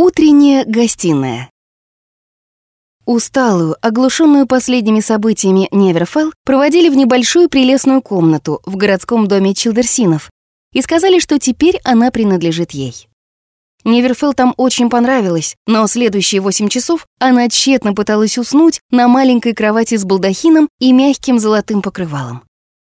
Утренняя гостиная. Усталую, оглушенную последними событиями Неверфелл проводили в небольшую прелестную комнату в городском доме Чилдерсинов и сказали, что теперь она принадлежит ей. Неверфелл там очень понравилось, но следующие восемь часов она тщетно пыталась уснуть на маленькой кровати с балдахином и мягким золотым покрывалом.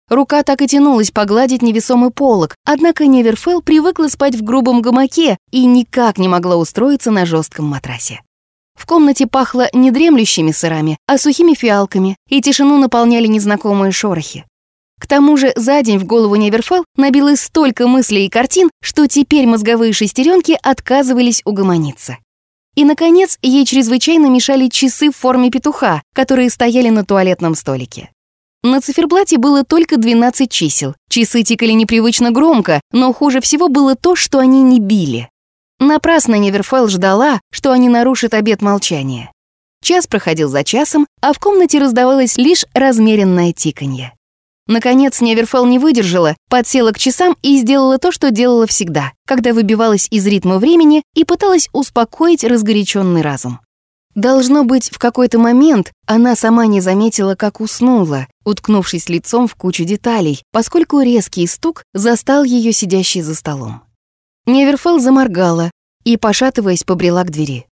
Рука так и тянулась погладить невесомый полог, однако Неверфелл привыкла спать в грубом гамаке и никак не могла устроиться на жестком матрасе. В комнате пахло не дремлющими сырами, а сухими фиалками, и тишину наполняли незнакомые шорохи. К тому же за день в голову Неверфелл набилось столько мыслей и картин, что теперь мозговые шестеренки отказывались угомониться. И, наконец, ей чрезвычайно мешали часы в форме петуха, которые стояли на туалетном столике. На циферблате было только 12 чисел. Часы тикали непривычно громко, но хуже всего было то, что они не били. Напрасно Неверфелл ждала, что они нарушат обет молчания. Час проходил за часом, а в комнате раздавалось лишь размеренное тиканье. Наконец Неверфелл не выдержала, подсела к часам и сделала то, что делала всегда, когда выбивалась из ритма времени и пыталась успокоить разгоряченный разум. Должно быть, в какой-то момент она сама не заметила, как уснула, уткнувшись лицом в кучу деталей, поскольку резкий стук застал ее сидящей за столом. Неверфелл заморгала и, пошатываясь, побрела к двери.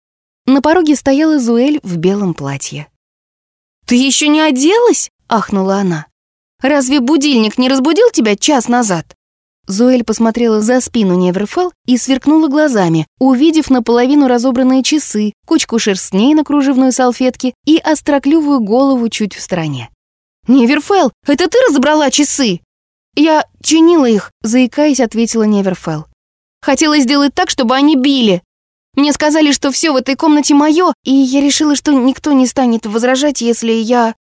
На пороге стояла Зуэль в белом платье. «Ты еще не оделась?» — ахнула она. «Разве будильник не разбудил тебя час назад?» Зоэль посмотрела за спину Неверфелл и сверкнула глазами, увидев наполовину разобранные часы, кучку шерстней на кружевной салфетке и остроклювую голову чуть в стороне. «Неверфелл, это ты разобрала часы?» «Я чинила их», — заикаясь, ответила Неверфелл. «Хотела сделать так, чтобы они били. Мне сказали, что все в этой комнате мое, и я решила, что никто не станет возражать, если я...»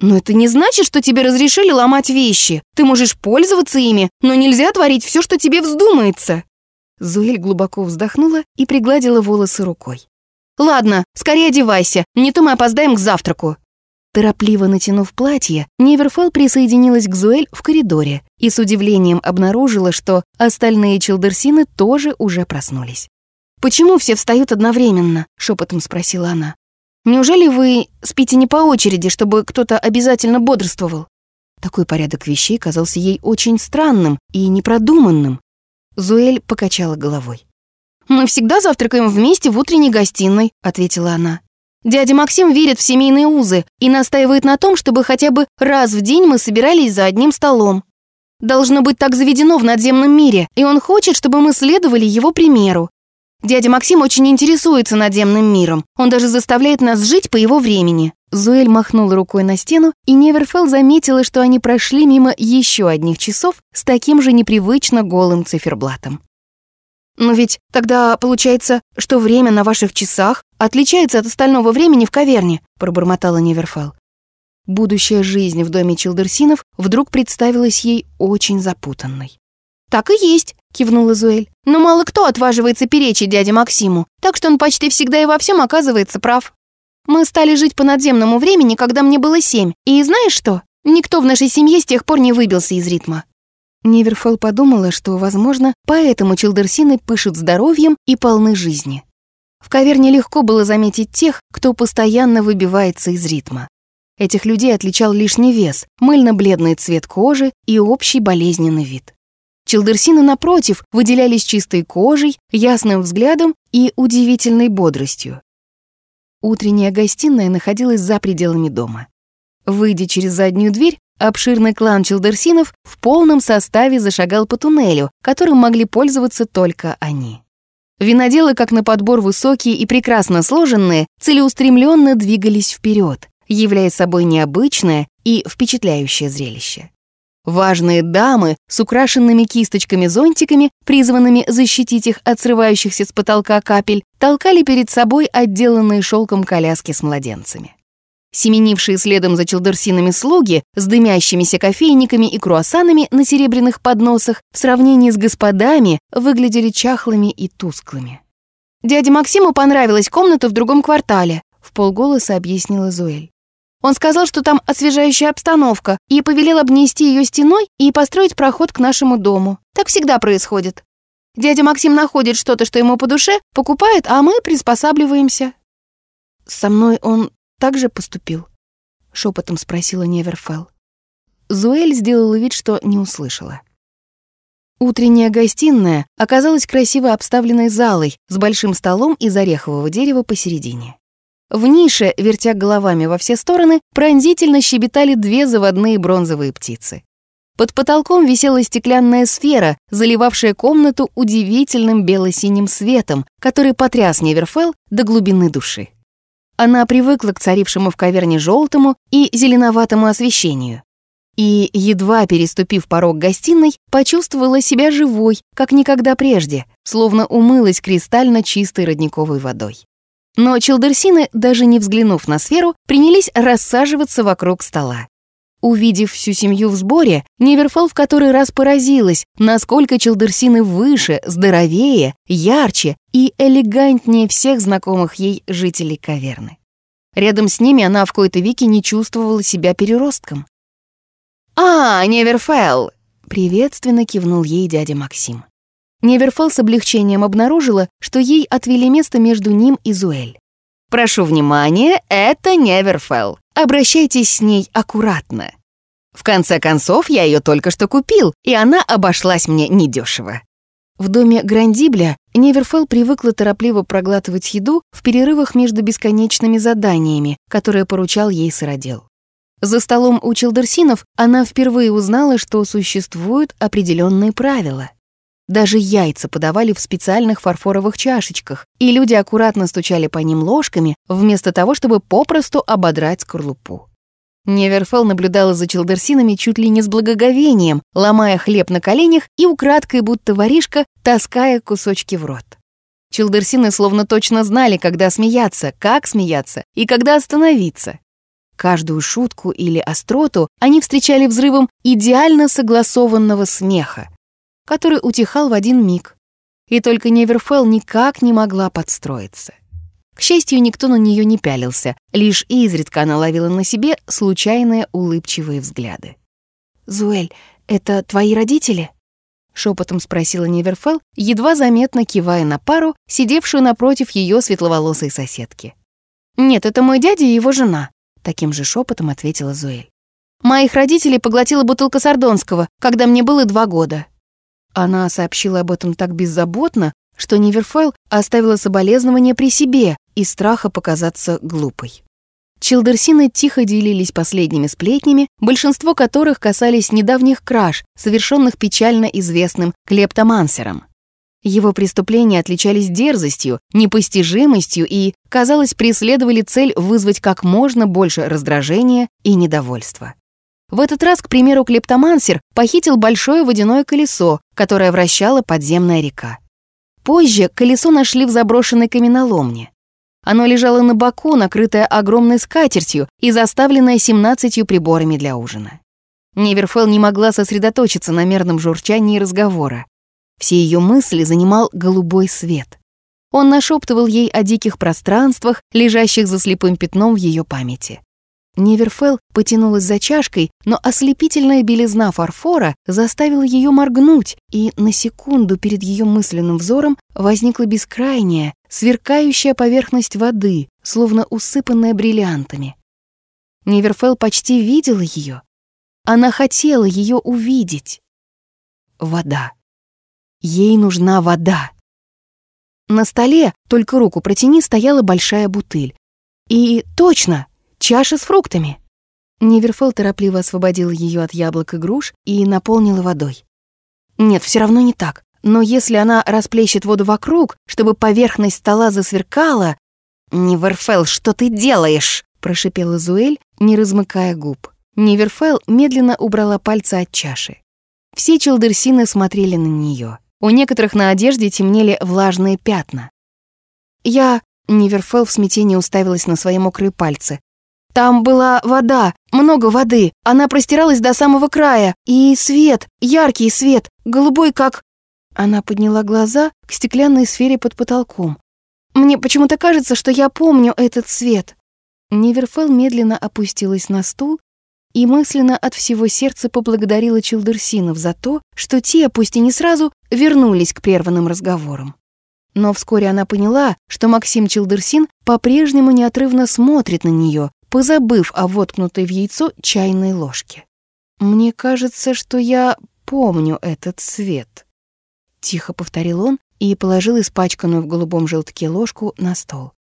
Но это не значит, что тебе разрешили ломать вещи. Ты можешь пользоваться ими, но нельзя творить все, что тебе вздумается. Зуэль глубоко вздохнула и пригладила волосы рукой. «Ладно, скорее одевайся, не то мы опоздаем к завтраку». Торопливо натянув платье, Неверфелл присоединилась к Зуэль в коридоре и с удивлением обнаружила, что остальные челдерсины тоже уже проснулись. «Почему все встают одновременно?» — шепотом спросила она. Неужели вы спите не по очереди, чтобы кто-то обязательно бодрствовал?» Такой порядок вещей казался ей очень странным и непродуманным. Зуэль покачала головой. «Мы всегда завтракаем вместе в утренней гостиной», — ответила она. «Дядя Максим верит в семейные узы и настаивает на том, чтобы хотя бы раз в день мы собирались за одним столом. Должно быть так заведено в надземном мире, и он хочет, чтобы мы следовали его примеру. Дядя Максим очень интересуется надземным миром. Он даже заставляет нас жить по его времени». Зуэль махнула рукой на стену, и Неверфелл заметила, что они прошли мимо еще одних часов с таким же непривычно голым циферблатом. «Но ведь тогда получается, что время на ваших часах отличается от остального времени в каверне», пробормотала Неверфелл. Будущая жизнь в доме Чилдерсинов вдруг представилась ей очень запутанной. «Так и есть», — кивнула Зуэль. «Но мало кто отваживается перечить дяде Максиму, так что он почти всегда и во всем оказывается прав. Мы стали жить по надземному времени, когда мне было семь, и знаешь что? Никто в нашей семье с тех пор не выбился из ритма». Неверфелл подумала, что, возможно, поэтому Чилдерсины пышут здоровьем и полны жизни. В каверне легко было заметить тех, кто постоянно выбивается из ритма. Этих людей отличал лишний вес, мыльно-бледный цвет кожи и общий болезненный вид. Челдерсины, напротив, выделялись чистой кожей, ясным взглядом и удивительной бодростью. Утренняя гостиная находилась за пределами дома. Выйдя через заднюю дверь, обширный клан Челдерсинов в полном составе зашагал по туннелю, которым могли пользоваться только они. Виноделы, как на подбор высокие и прекрасно сложенные, целеустремленно двигались вперед, являя собой необычное и впечатляющее зрелище. Важные дамы с украшенными кисточками-зонтиками, призванными защитить их от срывающихся с потолка капель, толкали перед собой отделанные шелком коляски с младенцами. Семенившие следом за челдерсинами слуги с дымящимися кофейниками и круассанами на серебряных подносах в сравнении с господами выглядели чахлыми и тусклыми. «Дяде Максиму понравилась комната в другом квартале», — в полголоса объяснила Зуэль. Он сказал, что там освежающая обстановка, и повелел обнести ее стеной и построить проход к нашему дому. Так всегда происходит. Дядя Максим находит что-то, что ему по душе, покупает, а мы приспосабливаемся». «Со мной он так же поступил?» — шепотом спросила Неверфелл. Зуэль сделала вид, что не услышала. Утренняя гостиная оказалась красиво обставленной залой с большим столом из орехового дерева посередине. В нише, вертя головами во все стороны, пронзительно щебетали две заводные бронзовые птицы. Под потолком висела стеклянная сфера, заливавшая комнату удивительным бело-синим светом, который потряс Неверфелл до глубины души. Она привыкла к царившему в каверне желтому и зеленоватому освещению. И, едва переступив порог гостиной, почувствовала себя живой, как никогда прежде, словно умылась кристально чистой родниковой водой. Но челдерсины, даже не взглянув на сферу, принялись рассаживаться вокруг стола. Увидев всю семью в сборе, Неверфол в который раз поразилась, насколько челдерсины выше, здоровее, ярче и элегантнее всех знакомых ей жителей каверны. Рядом с ними она в кои-то веки не чувствовала себя переростком. «А, Неверфелл!» — приветственно кивнул ей дядя Максим. Неверфелл с облегчением обнаружила, что ей отвели место между ним и Зуэль. «Прошу внимания, это Неверфелл. Обращайтесь с ней аккуратно. В конце концов, я ее только что купил, и она обошлась мне недешево». В доме Грандибля Неверфелл привыкла торопливо проглатывать еду в перерывах между бесконечными заданиями, которые поручал ей сыродел. За столом у Челдерсинов она впервые узнала, что существуют определенные правила. Даже яйца подавали в специальных фарфоровых чашечках, и люди аккуратно стучали по ним ложками, вместо того, чтобы попросту ободрать скорлупу. Неверфелл наблюдала за челдерсинами чуть ли не с благоговением, ломая хлеб на коленях и украдкой, будто воришка, таская кусочки в рот. Челдерсины словно точно знали, когда смеяться, как смеяться и когда остановиться. Каждую шутку или остроту они встречали взрывом идеально согласованного смеха, который утихал в один миг. И только Неверфелл никак не могла подстроиться. К счастью, никто на нее не пялился, лишь изредка она ловила на себе случайные улыбчивые взгляды. «Зуэль, это твои родители?» — шепотом спросила Неверфелл, едва заметно кивая на пару, сидевшую напротив ее светловолосой соседки. «Нет, это мой дядя и его жена», — таким же шепотом ответила Зуэль. «Моих родителей поглотила бутылка сардонского, когда мне было два года». Она сообщила об этом так беззаботно, что Неверфайл оставила соболезнования при себе из страха показаться глупой. Чилдерсины тихо делились последними сплетнями, большинство которых касались недавних краж, совершенных печально известным клептомансером. Его преступления отличались дерзостью, непостижимостью и, казалось, преследовали цель вызвать как можно больше раздражения и недовольства. В этот раз, к примеру, клептомансер похитил большое водяное колесо, которое вращала подземная река. Позже колесо нашли в заброшенной каменоломне. Оно лежало на боку, накрытое огромной скатертью и заставленное 17 приборами для ужина. Неверфелл не могла сосредоточиться на мерном журчании разговора. Все ее мысли занимал голубой свет. Он нашептывал ей о диких пространствах, лежащих за слепым пятном в ее памяти. Неверфелл потянулась за чашкой, но ослепительная белизна фарфора заставила ее моргнуть, и на секунду перед ее мысленным взором возникла бескрайняя, сверкающая поверхность воды, словно усыпанная бриллиантами. Неверфелл почти видела ее. Она хотела ее увидеть. Вода. Ей нужна вода. На столе, только руку протяни, стояла большая бутыль. И точно, чаша с фруктами». Неверфелл торопливо освободила ее от яблок и груш и наполнила водой. «Нет, все равно не так. Но если она расплещет воду вокруг, чтобы поверхность стола засверкала...» «Неверфелл, что ты делаешь?» — прошипела Зуэль, не размыкая губ. Неверфелл медленно убрала пальцы от чаши. Все челдерсины смотрели на нее. У некоторых на одежде темнели влажные пятна. «Я...» — Неверфелл в смятении уставилась на свои мокрые пальцы. Там была вода, много воды. Она простиралась до самого края. И свет, яркий свет, голубой как... Она подняла глаза к стеклянной сфере под потолком. Мне почему-то кажется, что я помню этот свет. Неверфелл медленно опустилась на стул и мысленно от всего сердца поблагодарила Чилдерсинов за то, что те, пусть и не сразу, вернулись к прерванным разговорам. Но вскоре она поняла, что Максим Чилдерсин по-прежнему неотрывно смотрит на нее, позабыв о воткнутой в яйцо чайной ложке. «Мне кажется, что я помню этот цвет», — тихо повторил он и положил испачканную в голубом желтке ложку на стол.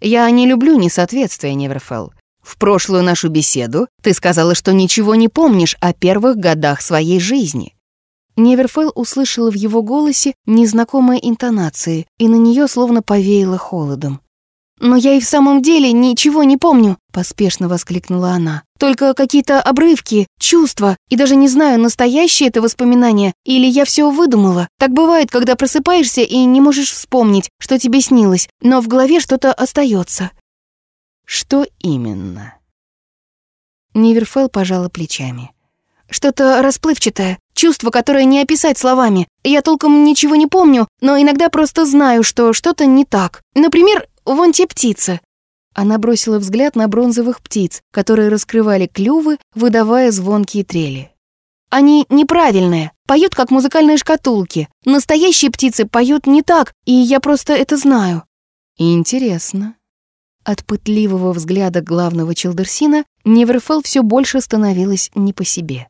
«Я не люблю несоответствия, Неверфелл. В прошлую нашу беседу ты сказала, что ничего не помнишь о первых годах своей жизни. Неверфелл услышала в его голосе незнакомые интонации, и на нее словно повеяло холодом. «Но я и в самом деле ничего не помню», — поспешно воскликнула она. «Только какие-то обрывки, чувства, и даже не знаю, настоящее это воспоминание, или я все выдумала. Так бывает, когда просыпаешься и не можешь вспомнить, что тебе снилось, но в голове что-то остается. «Что именно?» Неверфелл пожала плечами. Что-то расплывчатое, чувство, которое не описать словами. Я толком ничего не помню, но иногда просто знаю, что что-то не так. Например, вон те птицы. Она бросила взгляд на бронзовых птиц, которые раскрывали клювы, выдавая звонкие трели. Они неправильные, поют как музыкальные шкатулки. Настоящие птицы поют не так, и я просто это знаю. Интересно. От пытливого взгляда главного Челдерсина Неверфелл все больше становилась не по себе.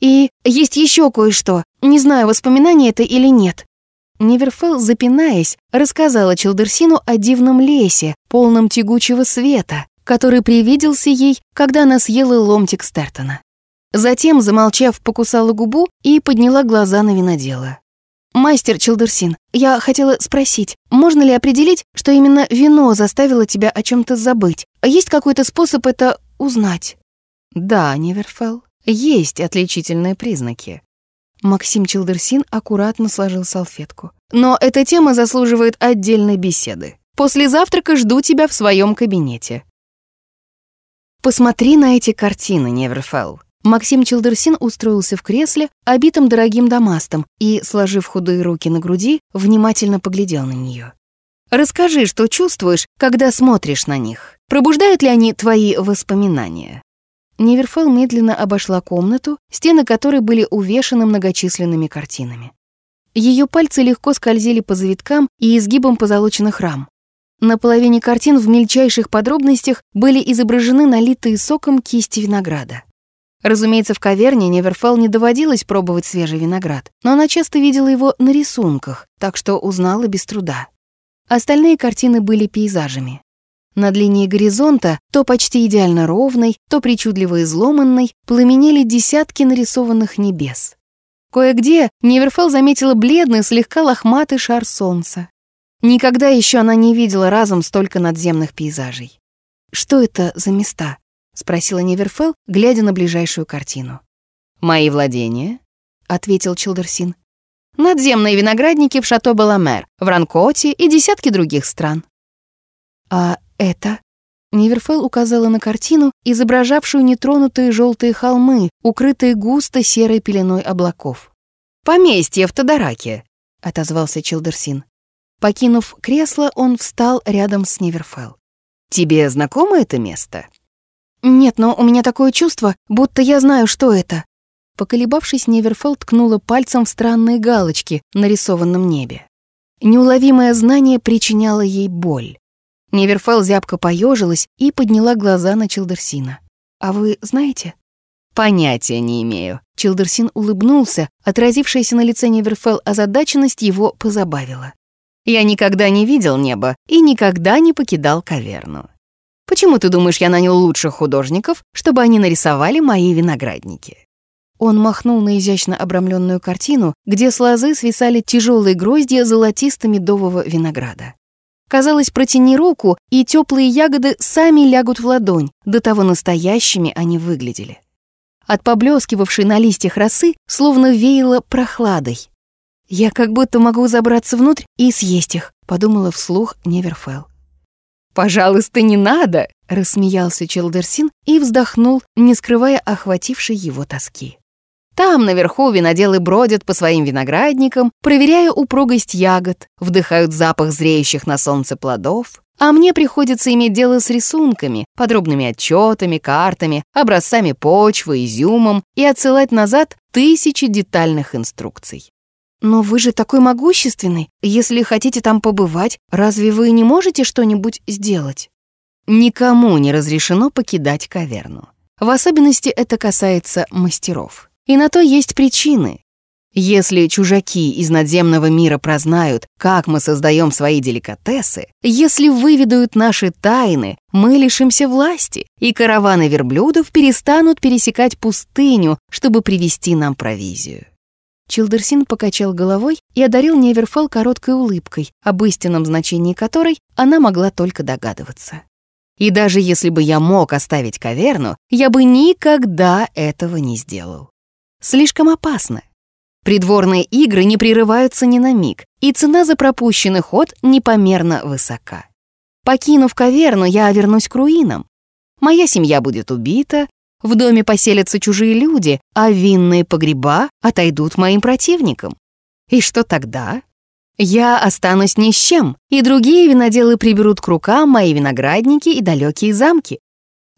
И есть еще кое-что. Не знаю, воспоминание это или нет. Неверфелл, запинаясь, рассказала Челдерсину о дивном лесе, полном тягучего света, который привиделся ей, когда она съела ломтик Стертона. Затем, замолчав, покусала губу и подняла глаза на винодела. «Мастер Челдерсин, я хотела спросить, можно ли определить, что именно вино заставило тебя о чем то забыть? Есть какой-то способ это узнать?» «Да, Неверфелл. Есть отличительные признаки. Максим Челдерсин аккуратно сложил салфетку. Но эта тема заслуживает отдельной беседы. После завтрака жду тебя в своем кабинете. Посмотри на эти картины, Неверфелл. Максим Челдерсин устроился в кресле, обитом дорогим дамастом, и, сложив худые руки на груди, внимательно поглядел на нее. Расскажи, что чувствуешь, когда смотришь на них. Пробуждают ли они твои воспоминания? Неверфелл медленно обошла комнату, стены которой были увешаны многочисленными картинами. Ее пальцы легко скользили по завиткам и изгибам позолоченных рам. На половине картин в мельчайших подробностях были изображены налитые соком кисти винограда. Разумеется, в каверне Неверфелл не доводилось пробовать свежий виноград, но она часто видела его на рисунках, так что узнала без труда. Остальные картины были пейзажами. Над линией горизонта, то почти идеально ровной, то причудливо изломанной, пламенели десятки нарисованных небес. Кое-где Неверфелл заметила бледный, слегка лохматый шар солнца. Никогда еще она не видела разом столько надземных пейзажей. «Что это за места?» — спросила Неверфелл, глядя на ближайшую картину. «Мои владения», — ответил Чилдерсин. «Надземные виноградники в Шато-Баламер, в Ранкоте и десятки других стран». «А это?» Неверфелл указала на картину, изображавшую нетронутые желтые холмы, укрытые густо серой пеленой облаков. «Поместье в Тодораке», — отозвался Чилдерсин. Покинув кресло, он встал рядом с Неверфелл. «Тебе знакомо это место?» «Нет, но у меня такое чувство, будто я знаю, что это». Поколебавшись, Неверфелл ткнула пальцем в странные галочки на рисованном небе. Неуловимое знание причиняло ей боль. Неверфелл зябко поежилась и подняла глаза на Чилдерсина. «А вы знаете?» «Понятия не имею». Чилдерсин улыбнулся, отразившаяся на лице Неверфелл озадаченность его позабавила. «Я никогда не видел небо и никогда не покидал каверну. Почему ты думаешь, я нанял лучших художников, чтобы они нарисовали мои виноградники?» Он махнул на изящно обрамленную картину, где с лозы свисали тяжелые гроздья золотисто-медового винограда. Казалось, протяни руку, и теплые ягоды сами лягут в ладонь, до того настоящими они выглядели. От поблескивавшей на листьях росы словно веяло прохладой. «Я как будто могу забраться внутрь и съесть их», — подумала вслух Неверфелл. «Пожалуйста, не надо!» — рассмеялся Челдерсин и вздохнул, не скрывая охватившей его тоски. Там наверху виноделы бродят по своим виноградникам, проверяя упругость ягод, вдыхают запах зреющих на солнце плодов, а мне приходится иметь дело с рисунками, подробными отчетами, картами, образцами почвы, изюмом и отсылать назад тысячи детальных инструкций. «Но вы же такой могущественный. Если хотите там побывать, разве вы не можете что-нибудь сделать?» Никому не разрешено покидать каверну. В особенности это касается мастеров. И на то есть причины. Если чужаки из надземного мира прознают, как мы создаем свои деликатесы, если выведают наши тайны, мы лишимся власти, и караваны верблюдов перестанут пересекать пустыню, чтобы привезти нам провизию. Чилдерсин покачал головой и одарил Неверфелл короткой улыбкой, об истинном значении которой она могла только догадываться. И даже если бы я мог оставить каверну, я бы никогда этого не сделал. Слишком опасно. Придворные игры не прерываются ни на миг, и цена за пропущенный ход непомерно высока. Покинув каверну, я вернусь к руинам. Моя семья будет убита, в доме поселятся чужие люди, а винные погреба отойдут моим противникам. И что тогда? Я останусь ни с чем, и другие виноделы приберут к рукам мои виноградники и далекие замки.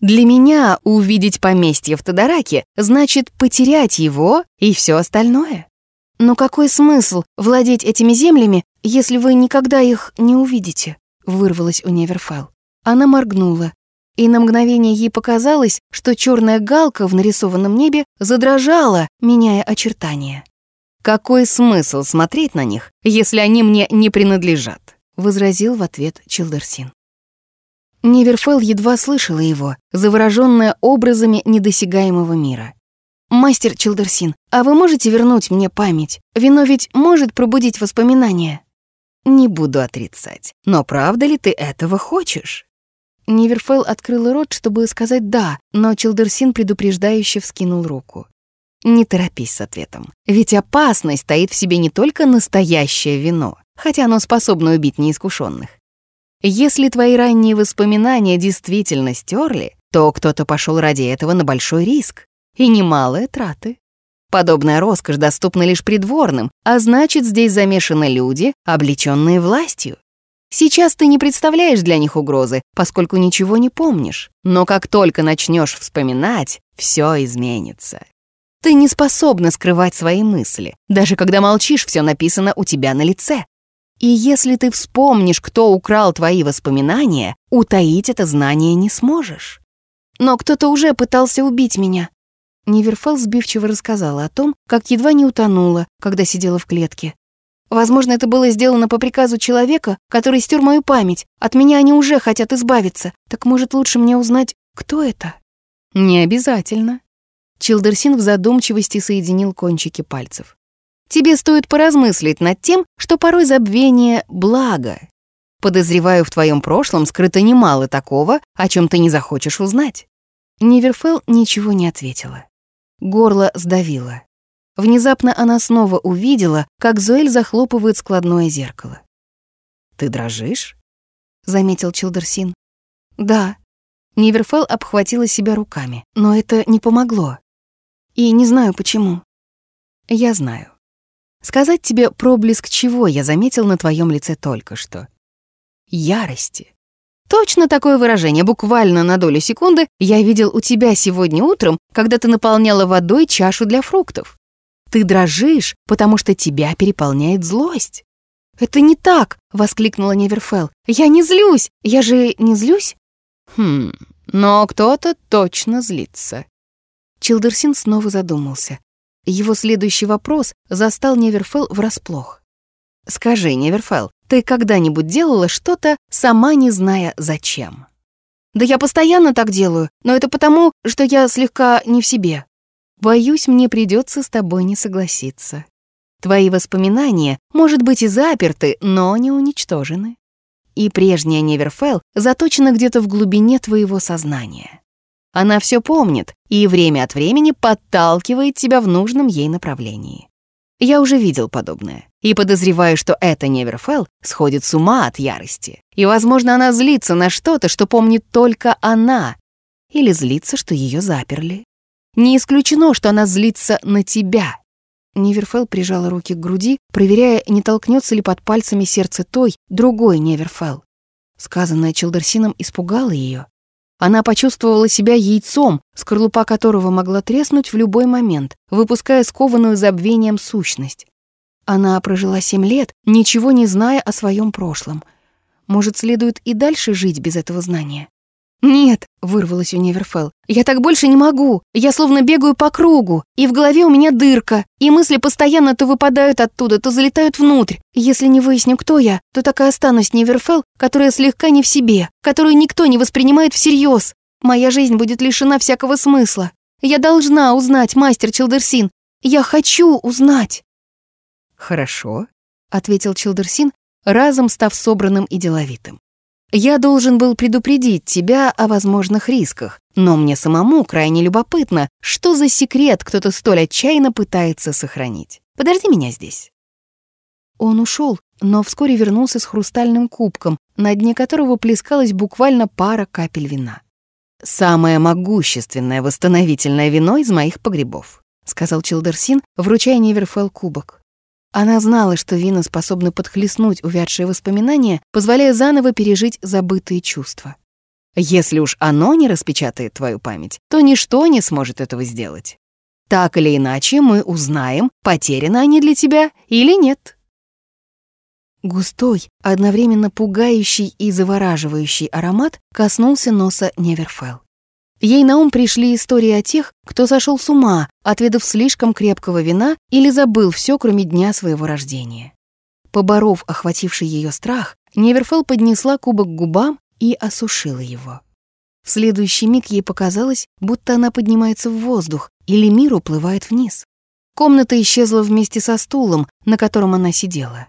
Для меня увидеть поместье в Тодораке значит потерять его и все остальное. «Но какой смысл владеть этими землями, если вы никогда их не увидите?» — вырвалась у Неверфелл. Она моргнула, и на мгновение ей показалось, что черная галка в нарисованном небе задрожала, меняя очертания. «Какой смысл смотреть на них, если они мне не принадлежат?» — возразил в ответ Чилдерсин. Неверфелл едва слышала его, завороженная образами недосягаемого мира. «Мастер Чилдерсин, а вы можете вернуть мне память? Вино ведь может пробудить воспоминания?» «Не буду отрицать. Но правда ли ты этого хочешь?» Неверфелл открыла рот, чтобы сказать «да», но Чилдерсин предупреждающе вскинул руку. «Не торопись с ответом. Ведь опасность таит в себе не только настоящее вино, хотя оно способно убить неискушенных. Если твои ранние воспоминания действительно стерли, то кто-то пошел ради этого на большой риск и немалые траты. Подобная роскошь доступна лишь придворным, а значит, здесь замешаны люди, облеченные властью. Сейчас ты не представляешь для них угрозы, поскольку ничего не помнишь. Но как только начнешь вспоминать, все изменится. Ты не способна скрывать свои мысли. Даже когда молчишь, все написано у тебя на лице. И если ты вспомнишь, кто украл твои воспоминания, утаить это знание не сможешь. Но кто-то уже пытался убить меня, Ниверфал сбивчиво рассказала о том, как едва не утонула, когда сидела в клетке. Возможно, это было сделано по приказу человека, который стер мою память. От меня они уже хотят избавиться. Так может, лучше мне узнать, кто это? Не обязательно. Чилдерсин в задумчивости соединил кончики пальцев. Тебе стоит поразмыслить над тем, что порой забвение — благо. Подозреваю, в твоем прошлом скрыто немало такого, о чем ты не захочешь узнать. Ниверфелл ничего не ответила. Горло сдавило. Внезапно она снова увидела, как Зоэль захлопывает складное зеркало. «Ты дрожишь?» — заметил Чилдерсин. «Да». Ниверфелл обхватила себя руками, но это не помогло. И не знаю почему. «Я знаю. Сказать тебе проблеск чего я заметил на твоем лице только что. Ярости. Точно такое выражение, буквально на долю секунды, я видел у тебя сегодня утром, когда ты наполняла водой чашу для фруктов. Ты дрожишь, потому что тебя переполняет злость. «Это не так!» — воскликнула Неверфелл. «Я не злюсь! Я же не злюсь?» «Хм, но кто-то точно злится». Чилдерсин снова задумался. Его следующий вопрос застал Неверфелл врасплох. «Скажи, Неверфелл, ты когда-нибудь делала что-то, сама не зная зачем? Да я постоянно так делаю, но это потому, что я слегка не в себе. Боюсь, мне придется с тобой не согласиться. Твои воспоминания, может быть, и заперты, но не уничтожены. И прежняя Неверфелл заточена где-то в глубине твоего сознания. Она все помнит и время от времени подталкивает тебя в нужном ей направлении. Я уже видел подобное. И подозреваю, что эта Неверфелл сходит с ума от ярости. И, возможно, она злится на что-то, что помнит только она. Или злится, что ее заперли. Не исключено, что она злится на тебя. Неверфелл прижала руки к груди, проверяя, не толкнется ли под пальцами сердце той, другой Неверфелл. Сказанное Челдерсином испугало ее. Она почувствовала себя яйцом, скорлупа которого могла треснуть в любой момент, выпуская скованную забвением сущность. Она прожила семь лет, ничего не зная о своем прошлом. Может, следует и дальше жить без этого знания? «Нет», — вырвалось у Неверфелл, — «я так больше не могу. Я словно бегаю по кругу, и в голове у меня дырка, и мысли постоянно то выпадают оттуда, то залетают внутрь. Если не выясню, кто я, то так и останусь Неверфелл, которая слегка не в себе, которую никто не воспринимает всерьез. Моя жизнь будет лишена всякого смысла. Я должна узнать, мастер Челдерсин. Я хочу узнать». «Хорошо», — ответил Челдерсин, разом став собранным и деловитым. Я должен был предупредить тебя о возможных рисках, но мне самому крайне любопытно, что за секрет кто-то столь отчаянно пытается сохранить. Подожди меня здесь». Он ушел, но вскоре вернулся с хрустальным кубком, на дне которого плескалась буквально пара капель вина. «Самое могущественное восстановительное вино из моих погребов», — сказал Чилдерсин, вручая Неверфелл кубок. Она знала, что вина способны подхлестнуть увядшие воспоминания, позволяя заново пережить забытые чувства. Если уж оно не распечатает твою память, то ничто не сможет этого сделать. Так или иначе мы узнаем, потеряны они для тебя или нет. Густой, одновременно пугающий и завораживающий аромат коснулся носа Неверфелл. Ей на ум пришли истории о тех, кто сошел с ума, отведав слишком крепкого вина или забыл все, кроме дня своего рождения. Поборов охвативший ее страх, Неверфелл поднесла кубок к губам и осушила его. В следующий миг ей показалось, будто она поднимается в воздух, или мир уплывает вниз. Комната исчезла вместе со стулом, на котором она сидела.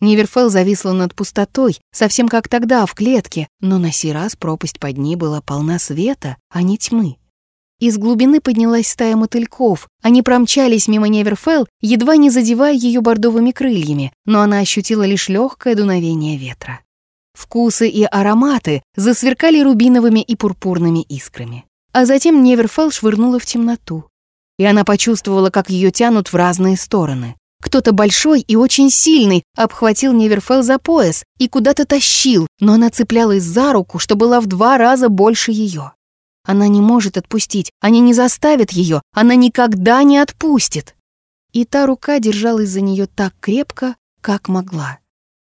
Ниверфелл зависла над пустотой, совсем как тогда, в клетке, но на сей раз пропасть под ней была полна света, а не тьмы. Из глубины поднялась стая мотыльков. Они промчались мимо Неверфелл, едва не задевая ее бордовыми крыльями, но она ощутила лишь легкое дуновение ветра. Вкусы и ароматы засверкали рубиновыми и пурпурными искрами. А затем Неверфелл швырнула в темноту. И она почувствовала, как ее тянут в разные стороны. Кто-то большой и очень сильный обхватил Неверфелл за пояс и куда-то тащил, но она цеплялась за руку, что была в два раза больше ее. Она не может отпустить, они не заставят ее, она никогда не отпустит. И та рука держалась за нее так крепко, как могла.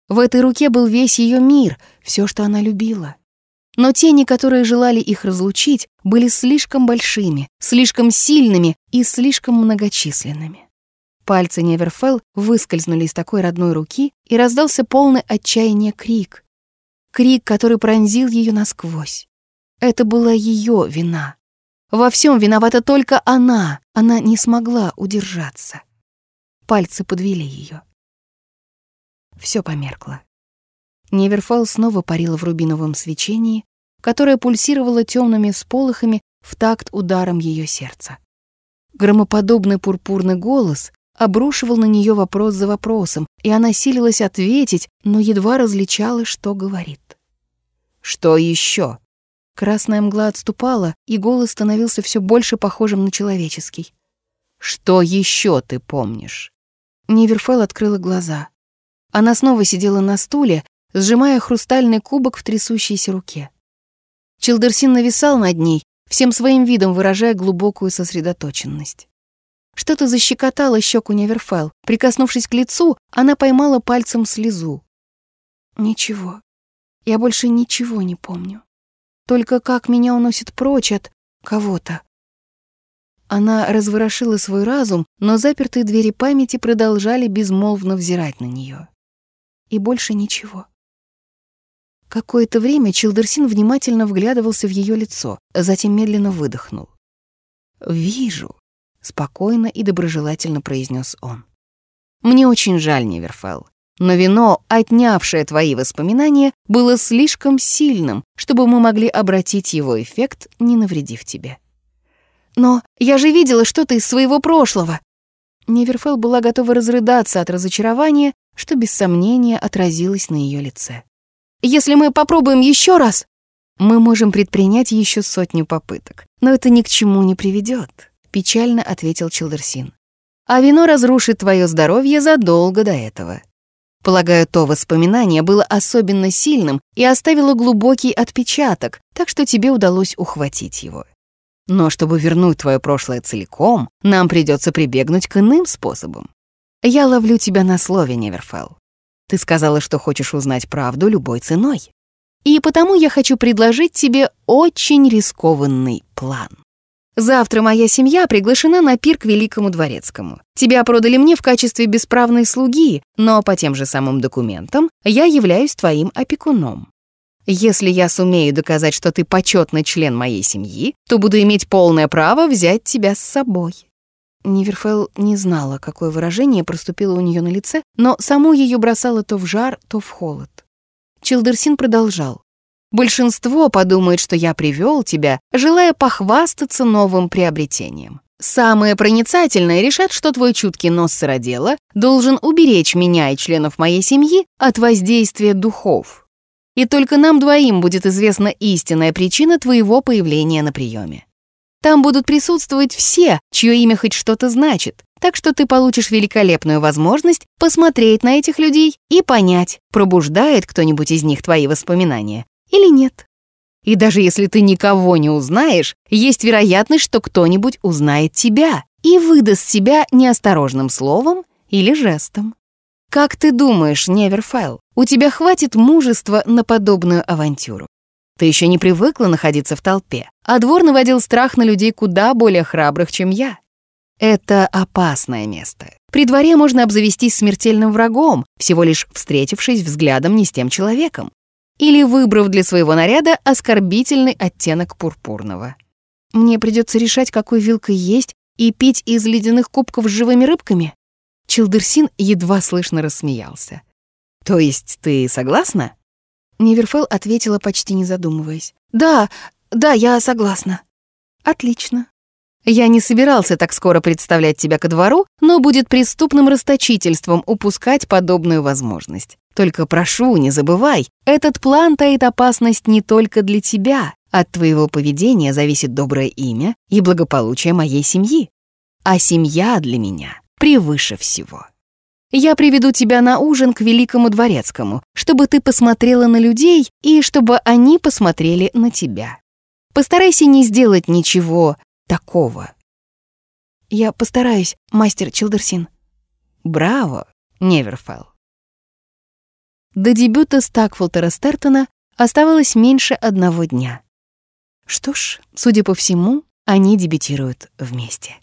В этой руке был весь ее мир, все, что она любила. Но тени, которые желали их разлучить, были слишком большими, слишком сильными и слишком многочисленными. Пальцы Неверфелл выскользнули из такой родной руки, и раздался полный отчаяния крик. Крик, который пронзил ее насквозь. Это была ее вина. Во всем виновата только она. Она не смогла удержаться. Пальцы подвели ее. Все померкло. Неверфелл снова парила в рубиновом свечении, которое пульсировало темными всполохами в такт ударом ее сердца. Громоподобный пурпурный голос обрушивал на нее вопрос за вопросом, и она силилась ответить, но едва различала, что говорит. «Что еще?» Красная мгла отступала, и голос становился все больше похожим на человеческий. «Что еще ты помнишь?» Неверфел открыла глаза. Она снова сидела на стуле, сжимая хрустальный кубок в трясущейся руке. Чилдерсин нависал над ней, всем своим видом выражая глубокую сосредоточенность. Что-то защекотало щеку Неверфелл. Прикоснувшись к лицу, она поймала пальцем слезу. Ничего. Я больше ничего не помню. Только как меня уносит прочь от кого-то. Она разворошила свой разум, но запертые двери памяти продолжали безмолвно взирать на нее. И больше ничего. Какое-то время Чилдерсин внимательно вглядывался в ее лицо, затем медленно выдохнул. «Вижу», спокойно и доброжелательно произнес он. Мне очень жаль, Неверфелл, но вино, отнявшее твои воспоминания, было слишком сильным, чтобы мы могли обратить его эффект, не навредив тебе. Но я же видела что-то из своего прошлого. Неверфелл была готова разрыдаться от разочарования, что без сомнения отразилось на ее лице. Если мы попробуем еще раз, мы можем предпринять еще сотню попыток, но это ни к чему не приведет печально ответил Чилдерсин. А вино разрушит твое здоровье задолго до этого. Полагаю, то воспоминание было особенно сильным и оставило глубокий отпечаток, так что тебе удалось ухватить его. Но чтобы вернуть твое прошлое целиком, нам придется прибегнуть к иным способам. Я ловлю тебя на слове, Неверфелл. Ты сказала, что хочешь узнать правду любой ценой. И потому я хочу предложить тебе очень рискованный план. Завтра моя семья приглашена на пир к Великому Дворецкому. Тебя продали мне в качестве бесправной слуги, но по тем же самым документам я являюсь твоим опекуном. Если я сумею доказать, что ты почетный член моей семьи, то буду иметь полное право взять тебя с собой». Ниверфелл не знала, какое выражение проступило у нее на лице, но саму ее бросало то в жар, то в холод. Чилдерсин продолжал. Большинство подумает, что я привел тебя, желая похвастаться новым приобретением. Самые проницательные решат, что твой чуткий нос сыродела должен уберечь меня и членов моей семьи от воздействия духов. И только нам двоим будет известна истинная причина твоего появления на приеме. Там будут присутствовать все, чье имя хоть что-то значит, так что ты получишь великолепную возможность посмотреть на этих людей и понять, пробуждает кто-нибудь из них твои воспоминания или нет. И даже если ты никого не узнаешь, есть вероятность, что кто-нибудь узнает тебя и выдаст себя неосторожным словом или жестом. Как ты думаешь, Неверфайл, у тебя хватит мужества на подобную авантюру? Ты еще не привыкла находиться в толпе, а двор наводил страх на людей куда более храбрых, чем я. Это опасное место. При дворе можно обзавестись смертельным врагом, всего лишь встретившись взглядом не с тем человеком или выбрав для своего наряда оскорбительный оттенок пурпурного. Мне придется решать, какой вилкой есть, и пить из ледяных кубков с живыми рыбками? Чилдерсин едва слышно рассмеялся. «То есть ты согласна?» Неверфелл ответила, почти не задумываясь. «Да, да, я согласна». «Отлично. Я не собирался так скоро представлять тебя ко двору, но будет преступным расточительством упускать подобную возможность. Только прошу, не забывай, этот план таит опасность не только для тебя. От твоего поведения зависит доброе имя и благополучие моей семьи. А семья для меня превыше всего. Я приведу тебя на ужин к великому дворецкому, чтобы ты посмотрела на людей и чтобы они посмотрели на тебя. Постарайся не сделать ничего такого. Я постараюсь, мастер Чилдерсин. Браво, Неверфелл. До дебюта Стакфолтера Стертона оставалось меньше одного дня. Что ж, судя по всему, они дебютируют вместе.